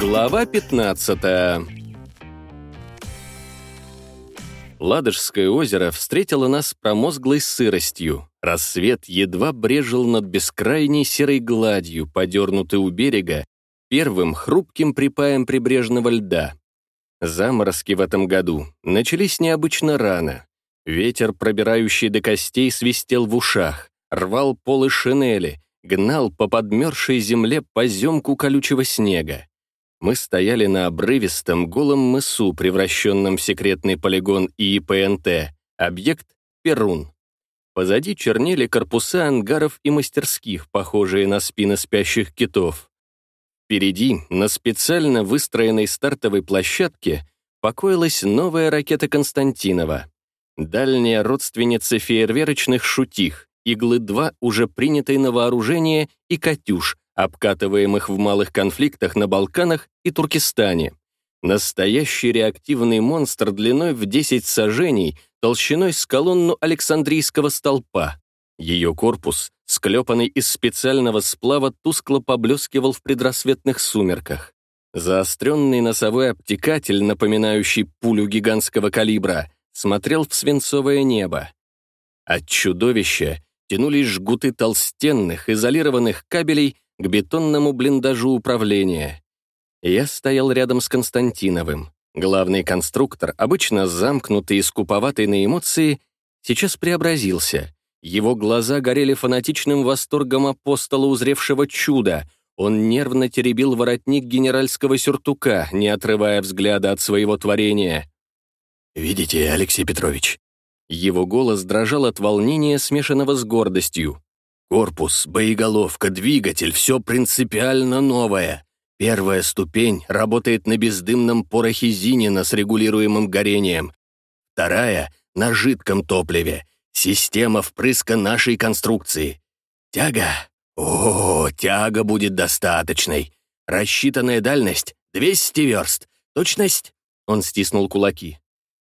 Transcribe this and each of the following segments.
Глава 15 Ладожское озеро встретило нас промозглой сыростью. Рассвет едва брежил над бескрайней серой гладью, подернутой у берега, первым хрупким припаем прибрежного льда. Заморозки в этом году начались необычно рано. Ветер, пробирающий до костей, свистел в ушах, рвал полы шинели, гнал по подмерзшей земле поземку колючего снега. Мы стояли на обрывистом голом мысу, превращенном в секретный полигон ИИПНТ, объект Перун. Позади чернели корпуса ангаров и мастерских, похожие на спины спящих китов. Впереди, на специально выстроенной стартовой площадке, покоилась новая ракета Константинова. Дальняя родственница фейерверочных шутих, Иглы-2 уже принятой на вооружение и «Катюш», обкатываемых в малых конфликтах на Балканах и Туркестане. Настоящий реактивный монстр длиной в 10 сажений, толщиной с колонну Александрийского столпа. Ее корпус, склепанный из специального сплава, тускло поблескивал в предрассветных сумерках. Заостренный носовой обтекатель, напоминающий пулю гигантского калибра, смотрел в свинцовое небо. От чудовища тянулись жгуты толстенных, изолированных кабелей, к бетонному блиндажу управления. Я стоял рядом с Константиновым. Главный конструктор, обычно замкнутый и скуповатый на эмоции, сейчас преобразился. Его глаза горели фанатичным восторгом апостола, узревшего чуда. Он нервно теребил воротник генеральского сюртука, не отрывая взгляда от своего творения. «Видите, Алексей Петрович?» Его голос дрожал от волнения, смешанного с гордостью. Корпус, боеголовка, двигатель — все принципиально новое. Первая ступень работает на бездымном порохе Зинина с регулируемым горением. Вторая — на жидком топливе. Система впрыска нашей конструкции. Тяга? О, тяга будет достаточной. Рассчитанная дальность — 200 верст. Точность? Он стиснул кулаки.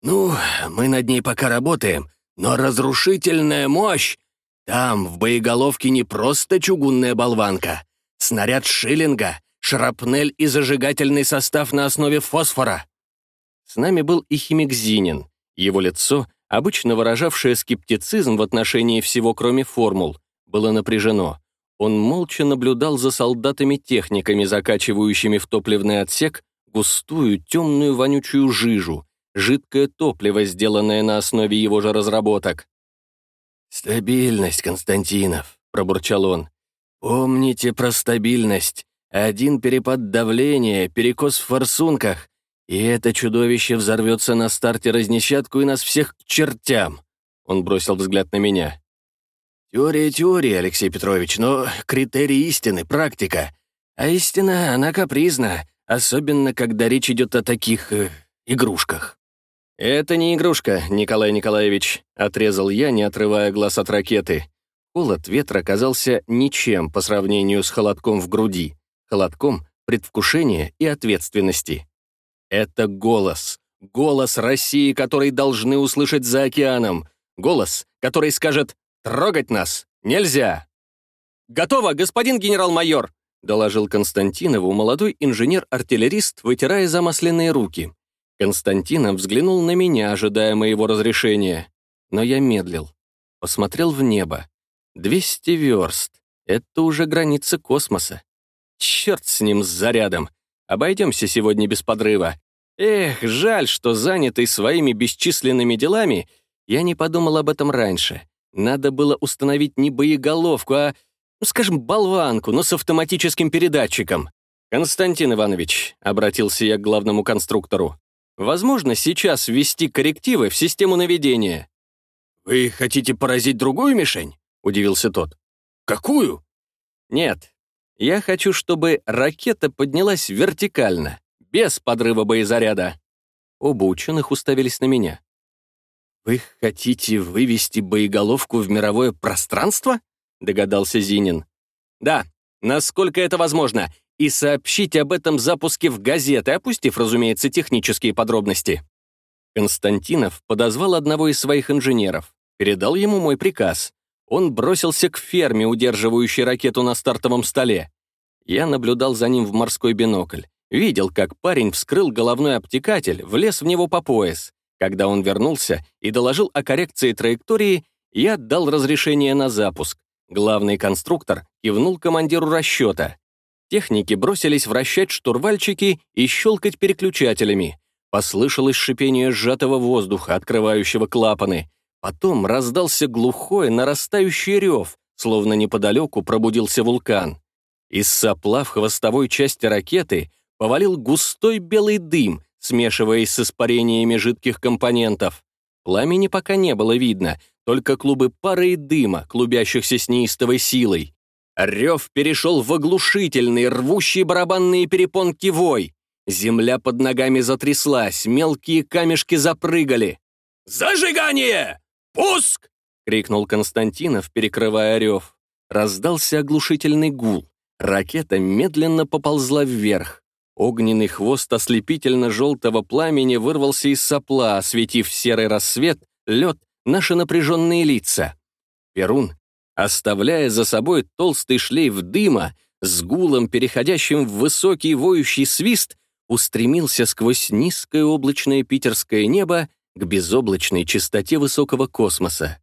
Ну, мы над ней пока работаем, но разрушительная мощь там, в боеголовке, не просто чугунная болванка. Снаряд шиллинга, шрапнель и зажигательный состав на основе фосфора. С нами был и химик Зинин. Его лицо, обычно выражавшее скептицизм в отношении всего, кроме формул, было напряжено. Он молча наблюдал за солдатами-техниками, закачивающими в топливный отсек густую, темную, вонючую жижу, жидкое топливо, сделанное на основе его же разработок. «Стабильность, Константинов», — пробурчал он. «Помните про стабильность. Один перепад давления, перекос в форсунках, и это чудовище взорвется на старте разнесчатку и нас всех к чертям». Он бросил взгляд на меня. «Теория теория, Алексей Петрович, но критерий истины, практика. А истина, она капризна, особенно когда речь идет о таких э, игрушках». «Это не игрушка, Николай Николаевич», — отрезал я, не отрывая глаз от ракеты. Холод ветра казался ничем по сравнению с холодком в груди, холодком предвкушения и ответственности. Это голос. Голос России, который должны услышать за океаном. Голос, который скажет «Трогать нас нельзя». «Готово, господин генерал-майор», — доложил Константинову молодой инженер-артиллерист, вытирая замасленные руки. Константинов взглянул на меня, ожидая моего разрешения. Но я медлил. Посмотрел в небо. 200 верст. Это уже граница космоса. Черт с ним, с зарядом. Обойдемся сегодня без подрыва. Эх, жаль, что занятый своими бесчисленными делами, я не подумал об этом раньше. Надо было установить не боеголовку, а, ну, скажем, болванку, но с автоматическим передатчиком. «Константин Иванович», — обратился я к главному конструктору, Возможно, сейчас ввести коррективы в систему наведения. «Вы хотите поразить другую мишень?» — удивился тот. «Какую?» «Нет. Я хочу, чтобы ракета поднялась вертикально, без подрыва боезаряда». Оба ученых уставились на меня. «Вы хотите вывести боеголовку в мировое пространство?» — догадался Зинин. «Да, насколько это возможно, и сообщить об этом запуске в газеты, опустив, разумеется, технические подробности. Константинов подозвал одного из своих инженеров, передал ему мой приказ. Он бросился к ферме, удерживающей ракету на стартовом столе. Я наблюдал за ним в морской бинокль. Видел, как парень вскрыл головной обтекатель, влез в него по пояс. Когда он вернулся и доложил о коррекции траектории, я дал разрешение на запуск. Главный конструктор кивнул командиру расчета. Техники бросились вращать штурвальчики и щелкать переключателями. Послышалось шипение сжатого воздуха, открывающего клапаны. Потом раздался глухой, нарастающий рев, словно неподалеку пробудился вулкан. Из сопла в хвостовой части ракеты повалил густой белый дым, смешиваясь с испарениями жидких компонентов. Пламени пока не было видно, только клубы пары и дыма, клубящихся с неистовой силой. Рев перешел в оглушительный, рвущий барабанные перепонки вой. Земля под ногами затряслась, мелкие камешки запрыгали. «Зажигание! Пуск!» — крикнул Константинов, перекрывая рев. Раздался оглушительный гул. Ракета медленно поползла вверх. Огненный хвост ослепительно-желтого пламени вырвался из сопла, осветив серый рассвет, лед, наши напряженные лица. Перун, оставляя за собой толстый шлейф дыма, с гулом, переходящим в высокий воющий свист, устремился сквозь низкое облачное питерское небо к безоблачной чистоте высокого космоса.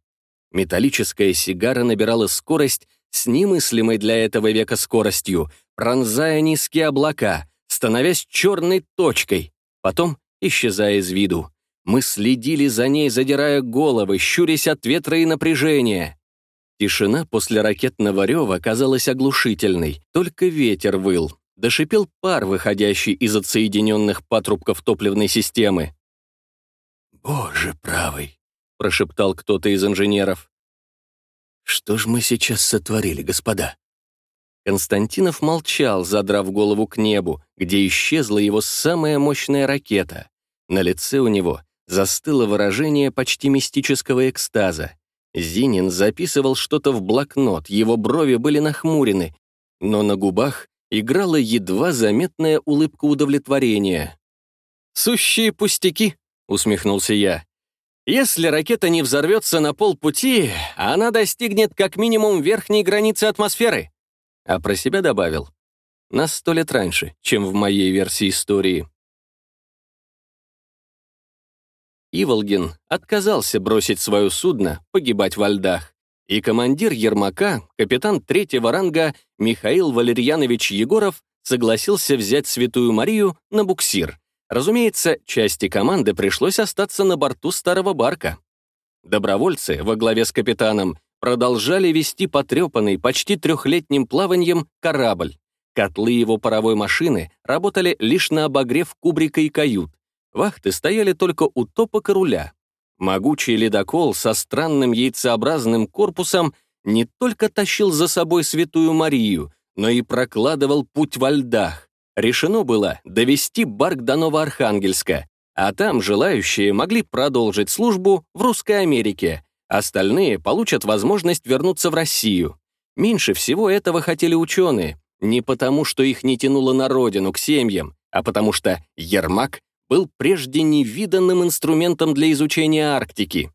Металлическая сигара набирала скорость с немыслимой для этого века скоростью, пронзая низкие облака, становясь черной точкой, потом исчезая из виду. Мы следили за ней, задирая головы, щурясь от ветра и напряжения. Тишина после ракетного рева казалась оглушительной, только ветер выл. Дошипел пар, выходящий из отсоединенных патрубков топливной системы. «Боже правый!» — прошептал кто-то из инженеров. «Что ж мы сейчас сотворили, господа?» Константинов молчал, задрав голову к небу, где исчезла его самая мощная ракета. На лице у него застыло выражение почти мистического экстаза. Зинин записывал что-то в блокнот, его брови были нахмурены, но на губах играла едва заметная улыбка удовлетворения. «Сущие пустяки», — усмехнулся я. Если ракета не взорвется на полпути, она достигнет как минимум верхней границы атмосферы. А про себя добавил. На сто лет раньше, чем в моей версии истории. Иволгин отказался бросить свое судно погибать во льдах, и командир Ермака, капитан третьего ранга Михаил Валерьянович Егоров, согласился взять Святую Марию на буксир, Разумеется, части команды пришлось остаться на борту старого барка. Добровольцы во главе с капитаном продолжали вести потрепанный почти трехлетним плаванием корабль. Котлы его паровой машины работали лишь на обогрев кубрика и кают. Вахты стояли только у топок и руля. Могучий ледокол со странным яйцеобразным корпусом не только тащил за собой Святую Марию, но и прокладывал путь во льдах решено было довести Барк до Новоархангельска, а там желающие могли продолжить службу в Русской Америке, остальные получат возможность вернуться в Россию. Меньше всего этого хотели ученые, не потому, что их не тянуло на родину, к семьям, а потому что Ермак был прежде невиданным инструментом для изучения Арктики.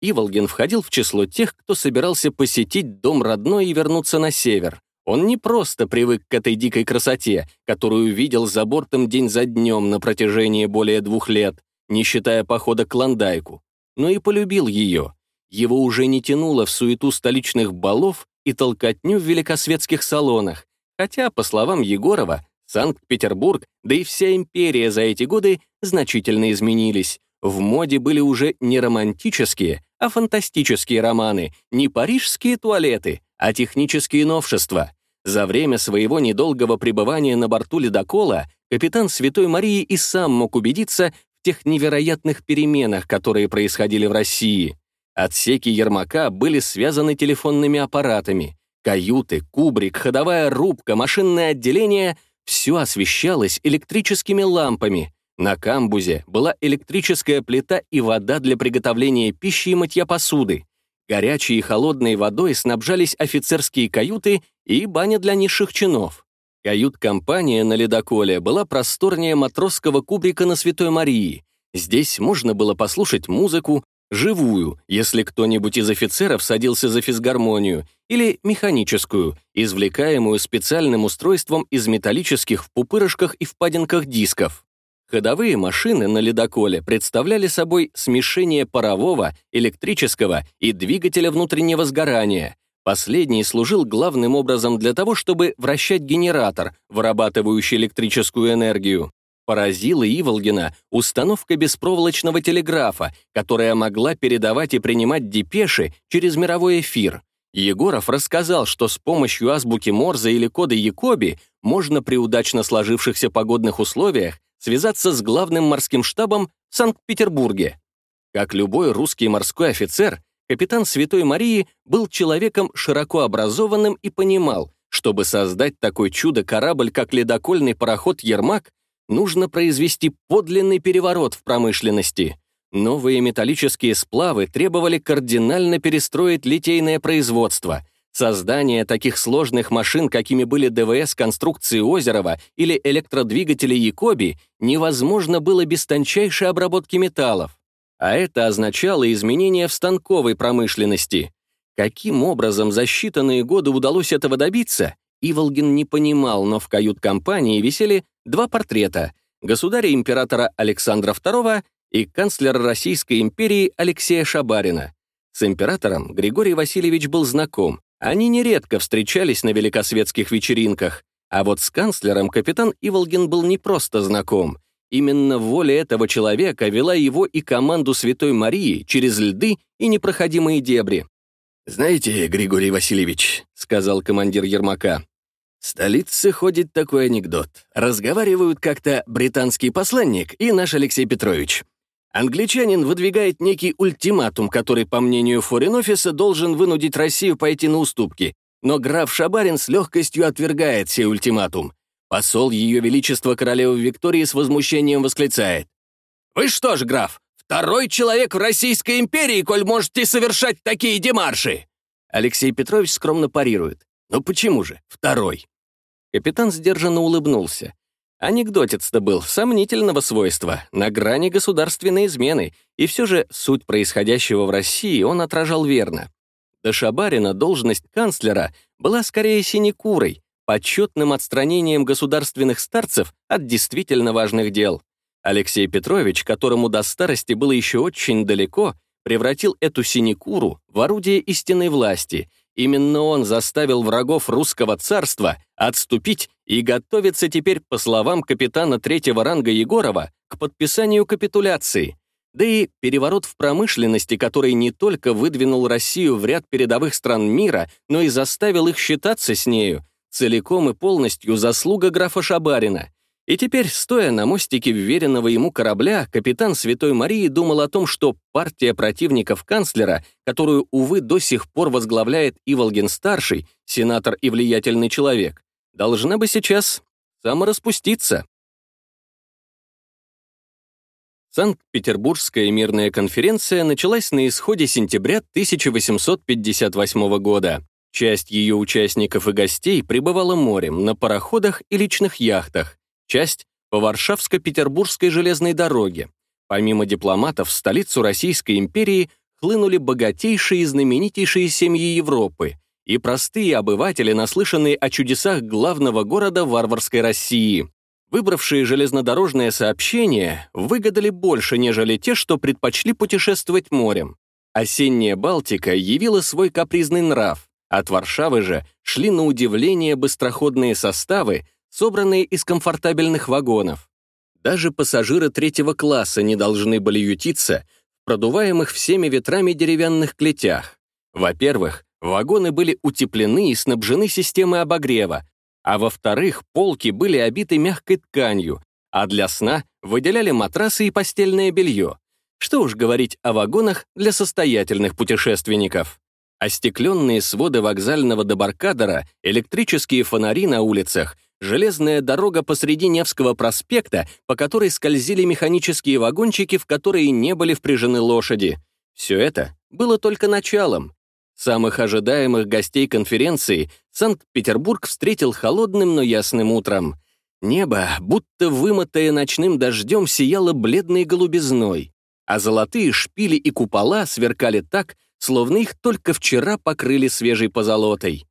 Иволгин входил в число тех, кто собирался посетить дом родной и вернуться на север. Он не просто привык к этой дикой красоте, которую видел за бортом день за днем на протяжении более двух лет, не считая похода к Ландайку, но и полюбил ее. Его уже не тянуло в суету столичных балов и толкотню в великосветских салонах, хотя, по словам Егорова, Санкт-Петербург, да и вся империя за эти годы значительно изменились. В моде были уже не романтические, а фантастические романы, не парижские туалеты, а технические новшества. За время своего недолгого пребывания на борту ледокола капитан Святой Марии и сам мог убедиться в тех невероятных переменах, которые происходили в России. Отсеки Ермака были связаны телефонными аппаратами. Каюты, кубрик, ходовая рубка, машинное отделение — все освещалось электрическими лампами. На камбузе была электрическая плита и вода для приготовления пищи и мытья посуды. Горячей и холодной водой снабжались офицерские каюты и баня для низших чинов. Кают-компания на ледоколе была просторнее матросского кубрика на Святой Марии. Здесь можно было послушать музыку, живую, если кто-нибудь из офицеров садился за физгармонию, или механическую, извлекаемую специальным устройством из металлических в пупырышках и впадинках дисков. Ходовые машины на ледоколе представляли собой смешение парового, электрического и двигателя внутреннего сгорания. Последний служил главным образом для того, чтобы вращать генератор, вырабатывающий электрическую энергию. Поразила Иволгина установка беспроволочного телеграфа, которая могла передавать и принимать депеши через мировой эфир. Егоров рассказал, что с помощью азбуки Морзе или кода Якоби можно при удачно сложившихся погодных условиях связаться с главным морским штабом в Санкт-Петербурге. Как любой русский морской офицер, капитан Святой Марии был человеком широко образованным и понимал, чтобы создать такой чудо-корабль, как ледокольный пароход «Ермак», нужно произвести подлинный переворот в промышленности. Новые металлические сплавы требовали кардинально перестроить литейное производство. Создание таких сложных машин, какими были ДВС конструкции Озерова или электродвигатели Якоби, невозможно было без тончайшей обработки металлов. А это означало изменения в станковой промышленности. Каким образом за считанные годы удалось этого добиться, Иволгин не понимал, но в кают-компании висели два портрета — государя-императора Александра II и канцлера Российской империи Алексея Шабарина. С императором Григорий Васильевич был знаком, они нередко встречались на великосветских вечеринках, а вот с канцлером капитан Иволгин был не просто знаком. Именно воля этого человека вела его и команду Святой Марии через льды и непроходимые дебри. «Знаете, Григорий Васильевич», — сказал командир Ермака, в столице ходит такой анекдот. Разговаривают как-то британский посланник и наш Алексей Петрович. Англичанин выдвигает некий ультиматум, который, по мнению форин-офиса, должен вынудить Россию пойти на уступки. Но граф Шабарин с легкостью отвергает сей ультиматум. Посол Ее Величества Королевы Виктории с возмущением восклицает. «Вы что ж, граф, второй человек в Российской империи, коль можете совершать такие демарши!» Алексей Петрович скромно парирует. «Ну почему же? Второй!» Капитан сдержанно улыбнулся. Анекдотец-то был сомнительного свойства, на грани государственной измены, и все же суть происходящего в России он отражал верно. До Шабарина должность канцлера была скорее синекурой, почетным отстранением государственных старцев от действительно важных дел. Алексей Петрович, которому до старости было еще очень далеко, превратил эту синекуру в орудие истинной власти Именно он заставил врагов русского царства отступить и готовиться теперь, по словам капитана третьего ранга Егорова, к подписанию капитуляции. Да и переворот в промышленности, который не только выдвинул Россию в ряд передовых стран мира, но и заставил их считаться с нею, целиком и полностью заслуга графа Шабарина. И теперь, стоя на мостике вверенного ему корабля, капитан Святой Марии думал о том, что партия противников канцлера, которую, увы, до сих пор возглавляет Иволгин-старший, сенатор и влиятельный человек, должна бы сейчас самораспуститься. Санкт-Петербургская мирная конференция началась на исходе сентября 1858 года. Часть ее участников и гостей прибывала морем на пароходах и личных яхтах, часть — по Варшавско-Петербургской железной дороге. Помимо дипломатов, в столицу Российской империи хлынули богатейшие и знаменитейшие семьи Европы и простые обыватели, наслышанные о чудесах главного города варварской России. Выбравшие железнодорожное сообщение выгадали больше, нежели те, что предпочли путешествовать морем. Осенняя Балтика явила свой капризный нрав. От Варшавы же шли на удивление быстроходные составы, собранные из комфортабельных вагонов. Даже пассажиры третьего класса не должны были ютиться в продуваемых всеми ветрами деревянных клетях. Во-первых, вагоны были утеплены и снабжены системой обогрева, а во-вторых, полки были обиты мягкой тканью, а для сна выделяли матрасы и постельное белье. Что уж говорить о вагонах для состоятельных путешественников. Остекленные своды вокзального дебаркадера, электрические фонари на улицах — железная дорога посреди Невского проспекта, по которой скользили механические вагончики, в которые не были впряжены лошади. Все это было только началом. Самых ожидаемых гостей конференции Санкт-Петербург встретил холодным, но ясным утром. Небо, будто вымытое ночным дождем, сияло бледной голубизной. а золотые шпили и купола сверкали так, словно их только вчера покрыли свежей позолотой.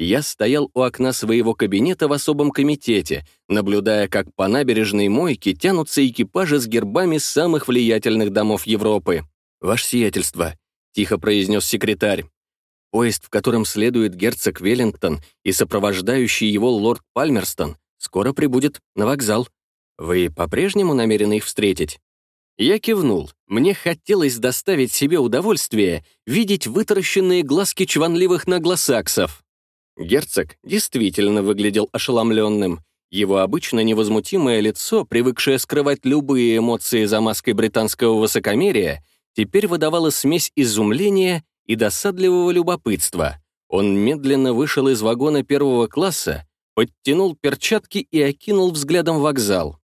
Я стоял у окна своего кабинета в особом комитете, наблюдая, как по набережной мойке тянутся экипажи с гербами самых влиятельных домов Европы. «Ваше сиятельство», — тихо произнес секретарь. «Поезд, в котором следует герцог Веллингтон и сопровождающий его лорд Пальмерстон, скоро прибудет на вокзал. Вы по-прежнему намерены их встретить?» Я кивнул. Мне хотелось доставить себе удовольствие видеть вытаращенные глазки чванливых наглосаксов. Герцог действительно выглядел ошеломленным. Его обычно невозмутимое лицо, привыкшее скрывать любые эмоции за маской британского высокомерия, теперь выдавало смесь изумления и досадливого любопытства. Он медленно вышел из вагона первого класса, подтянул перчатки и окинул взглядом вокзал.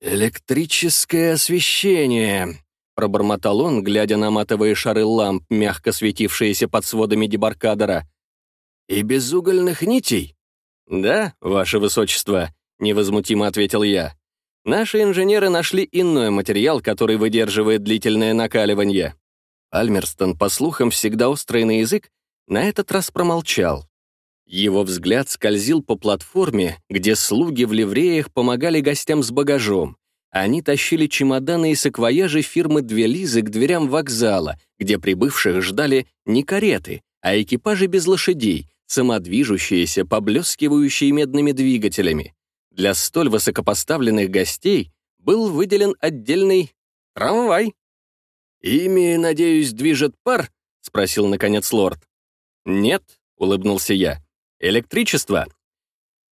«Электрическое освещение», — пробормотал он, глядя на матовые шары ламп, мягко светившиеся под сводами дебаркадера. «И без угольных нитей?» «Да, ваше высочество», — невозмутимо ответил я. «Наши инженеры нашли иной материал, который выдерживает длительное накаливание». Альмерстон, по слухам, всегда острый на язык, на этот раз промолчал. Его взгляд скользил по платформе, где слуги в ливреях помогали гостям с багажом. Они тащили чемоданы и саквояжи фирмы «Две Лизы» к дверям вокзала, где прибывших ждали не кареты, а экипажи без лошадей, самодвижущиеся, поблескивающие медными двигателями. Для столь высокопоставленных гостей был выделен отдельный трамвай. «Ими, надеюсь, движет пар?» — спросил, наконец, лорд. «Нет», — улыбнулся я. «Электричество».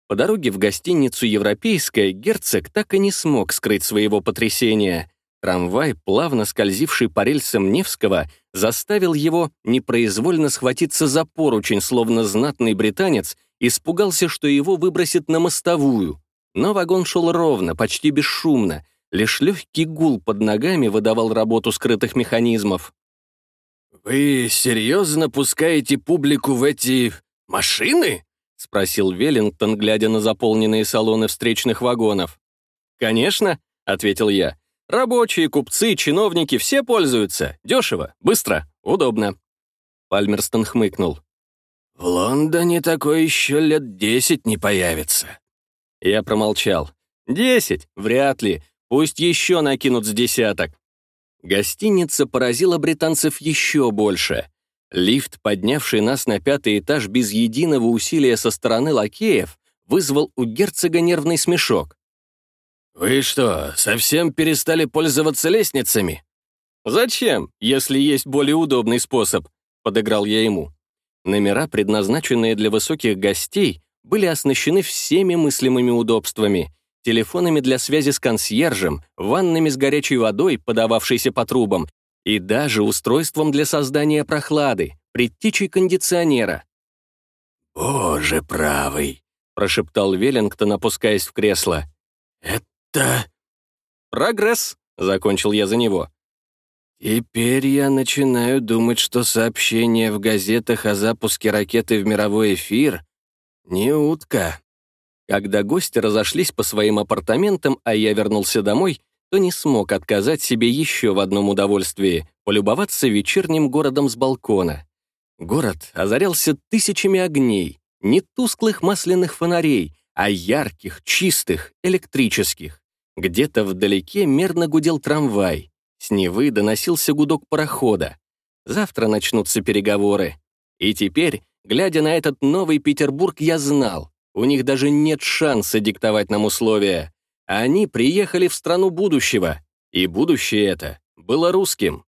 По дороге в гостиницу «Европейская» герцог так и не смог скрыть своего потрясения. Трамвай, плавно скользивший по рельсам Невского, заставил его непроизвольно схватиться за поручень, словно знатный британец испугался, что его выбросит на мостовую. Но вагон шел ровно, почти бесшумно, лишь легкий гул под ногами выдавал работу скрытых механизмов. «Вы серьезно пускаете публику в эти машины?» — спросил Веллингтон, глядя на заполненные салоны встречных вагонов. «Конечно», — ответил я. Рабочие, купцы, чиновники все пользуются. Дешево, быстро, удобно». Пальмерстон хмыкнул. «В Лондоне такое еще лет десять не появится». Я промолчал. «Десять? Вряд ли. Пусть еще накинут с десяток». Гостиница поразила британцев еще больше. Лифт, поднявший нас на пятый этаж без единого усилия со стороны лакеев, вызвал у герцога нервный смешок. «Вы что, совсем перестали пользоваться лестницами?» «Зачем, если есть более удобный способ?» — подыграл я ему. Номера, предназначенные для высоких гостей, были оснащены всеми мыслимыми удобствами. Телефонами для связи с консьержем, ваннами с горячей водой, подававшейся по трубам, и даже устройством для создания прохлады, предтечей кондиционера. «Боже правый!» — прошептал Веллингтон, опускаясь в кресло. «Это «Да». «Прогресс», — закончил я за него. «Теперь я начинаю думать, что сообщение в газетах о запуске ракеты в мировой эфир — не утка». Когда гости разошлись по своим апартаментам, а я вернулся домой, то не смог отказать себе еще в одном удовольствии — полюбоваться вечерним городом с балкона. Город озарялся тысячами огней, не тусклых масляных фонарей, а ярких, чистых, электрических. Где-то вдалеке мерно гудел трамвай. С Невы доносился гудок парохода. Завтра начнутся переговоры. И теперь, глядя на этот новый Петербург, я знал, у них даже нет шанса диктовать нам условия. Они приехали в страну будущего, и будущее это было русским.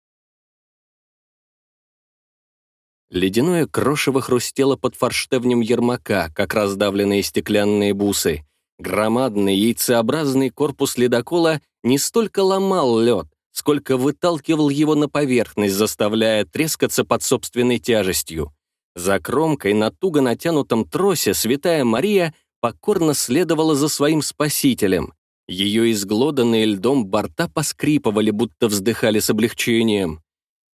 Ледяное крошево хрустело под форштевнем Ермака, как раздавленные стеклянные бусы. Громадный яйцеобразный корпус ледокола не столько ломал лед, сколько выталкивал его на поверхность, заставляя трескаться под собственной тяжестью. За кромкой на туго натянутом тросе святая Мария покорно следовала за своим спасителем. Ее изглоданные льдом борта поскрипывали, будто вздыхали с облегчением.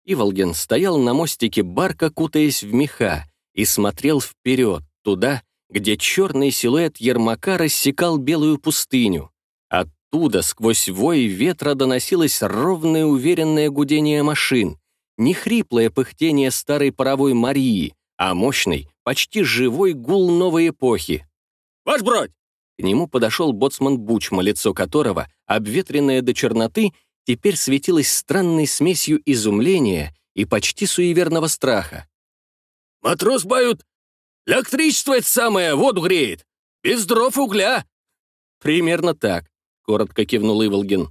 Иволген стоял на мостике барка, кутаясь в меха, и смотрел вперед, туда, где черный силуэт Ермака рассекал белую пустыню. Оттуда сквозь вой ветра доносилось ровное уверенное гудение машин, не хриплое пыхтение старой паровой Марии, а мощный, почти живой гул новой эпохи. «Ваш бродь!» К нему подошел боцман Бучма, лицо которого, обветренное до черноты, теперь светилось странной смесью изумления и почти суеверного страха. «Матрос бают! Электричество это самое, воду греет! Без дров и угля!» «Примерно так», — коротко кивнул Иволгин.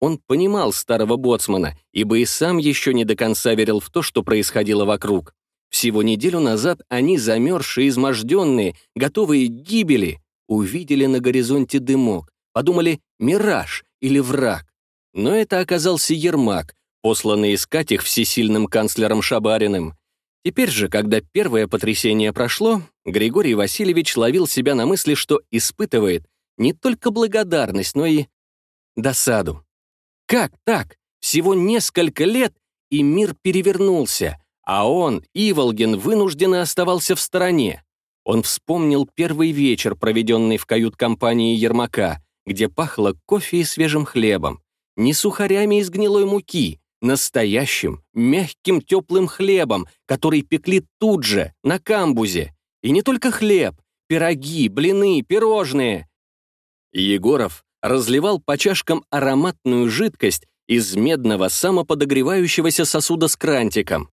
Он понимал старого боцмана, ибо и сам еще не до конца верил в то, что происходило вокруг. Всего неделю назад они, замерзшие, изможденные, готовые к гибели, увидели на горизонте дымок, подумали «мираж» или «враг». Но это оказался Ермак, посланный искать их всесильным канцлером Шабариным. Теперь же, когда первое потрясение прошло, Григорий Васильевич ловил себя на мысли, что испытывает не только благодарность, но и досаду. Как так? Всего несколько лет, и мир перевернулся, а он, Иволгин, вынужденно оставался в стороне. Он вспомнил первый вечер, проведенный в кают-компании Ермака, где пахло кофе и свежим хлебом, не сухарями из гнилой муки, настоящим, мягким теплым хлебом, который пекли тут же, на камбузе. И не только хлеб, пироги, блины, пирожные. Егоров разливал по чашкам ароматную жидкость из медного самоподогревающегося сосуда с крантиком.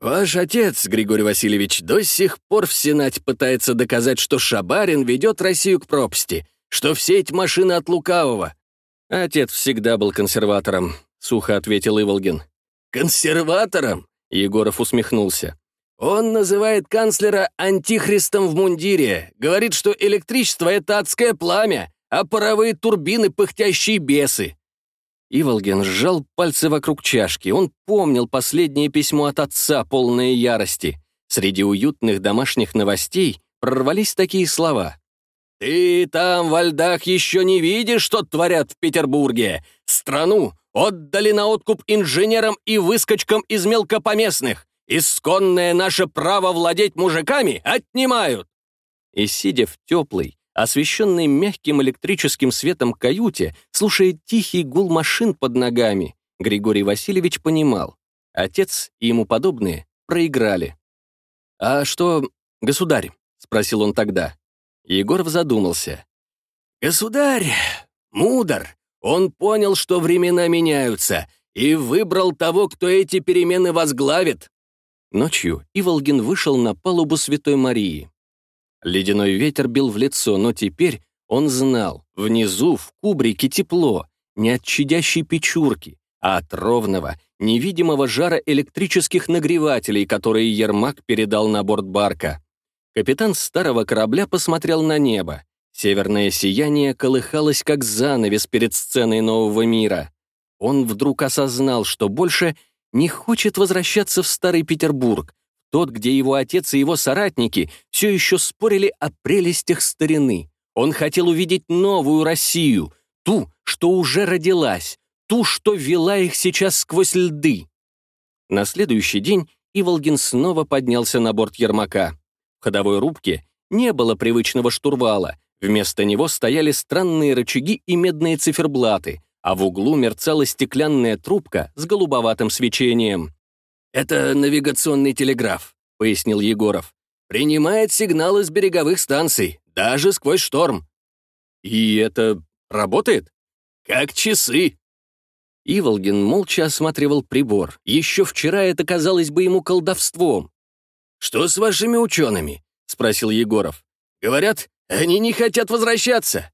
«Ваш отец, Григорий Васильевич, до сих пор в Сенате пытается доказать, что Шабарин ведет Россию к пропасти, что все эти машины от лукавого». «Отец всегда был консерватором», — сухо ответил Иволгин. «Консерватором?» — Егоров усмехнулся. «Он называет канцлера антихристом в мундире, говорит, что электричество — это адское пламя, а паровые турбины — пыхтящие бесы. Иволген сжал пальцы вокруг чашки. Он помнил последнее письмо от отца, полное ярости. Среди уютных домашних новостей прорвались такие слова. «Ты там во льдах еще не видишь, что творят в Петербурге? Страну отдали на откуп инженерам и выскочкам из мелкопоместных. Исконное наше право владеть мужиками отнимают!» И, сидя в теплой, освещенной мягким электрическим светом каюте, слушая тихий гул машин под ногами, Григорий Васильевич понимал, отец и ему подобные проиграли. «А что, государь?» — спросил он тогда. Егоров задумался. «Государь мудр. Он понял, что времена меняются, и выбрал того, кто эти перемены возглавит». Ночью Иволгин вышел на палубу Святой Марии. Ледяной ветер бил в лицо, но теперь он знал, внизу в кубрике тепло, не от чадящей печурки, а от ровного, невидимого жара электрических нагревателей, которые Ермак передал на борт барка. Капитан старого корабля посмотрел на небо. Северное сияние колыхалось, как занавес перед сценой нового мира. Он вдруг осознал, что больше не хочет возвращаться в Старый Петербург, тот, где его отец и его соратники все еще спорили о прелестях старины. Он хотел увидеть новую Россию, ту, что уже родилась, ту, что вела их сейчас сквозь льды. На следующий день Иволгин снова поднялся на борт Ермака. В ходовой рубке не было привычного штурвала, вместо него стояли странные рычаги и медные циферблаты, а в углу мерцала стеклянная трубка с голубоватым свечением. «Это навигационный телеграф», — пояснил Егоров. «Принимает сигналы с береговых станций, даже сквозь шторм». «И это работает?» «Как часы». Иволгин молча осматривал прибор. Еще вчера это казалось бы ему колдовством. «Что с вашими учеными?» — спросил Егоров. «Говорят, они не хотят возвращаться».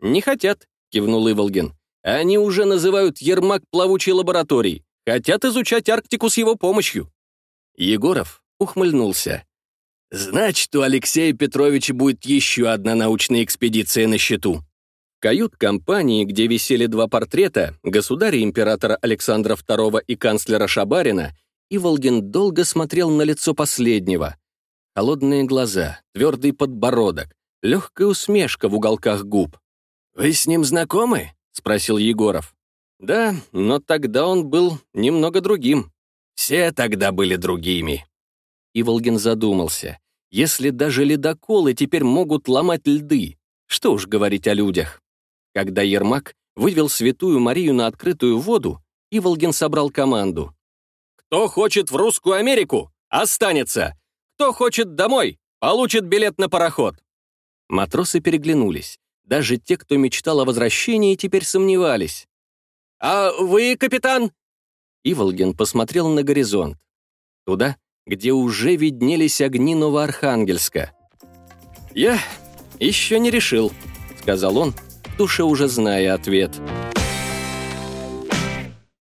«Не хотят», — кивнул Иволгин. «Они уже называют Ермак плавучей лабораторией. Хотят изучать Арктику с его помощью». Егоров ухмыльнулся. «Значит, у Алексея Петровича будет еще одна научная экспедиция на счету». кают-компании, где висели два портрета, государя императора Александра II и канцлера Шабарина, Иволгин долго смотрел на лицо последнего. Холодные глаза, твердый подбородок, легкая усмешка в уголках губ. «Вы с ним знакомы?» — спросил Егоров. Да, но тогда он был немного другим. Все тогда были другими. Иволгин задумался. Если даже ледоколы теперь могут ломать льды, что уж говорить о людях. Когда Ермак вывел Святую Марию на открытую воду, и Волгин собрал команду. «Кто хочет в Русскую Америку, останется! Кто хочет домой, получит билет на пароход!» Матросы переглянулись. Даже те, кто мечтал о возвращении, теперь сомневались. «А вы, капитан?» Иволгин посмотрел на горизонт. Туда, где уже виднелись огни Новоархангельска. «Я еще не решил», — сказал он, душе уже зная ответ. «Я...»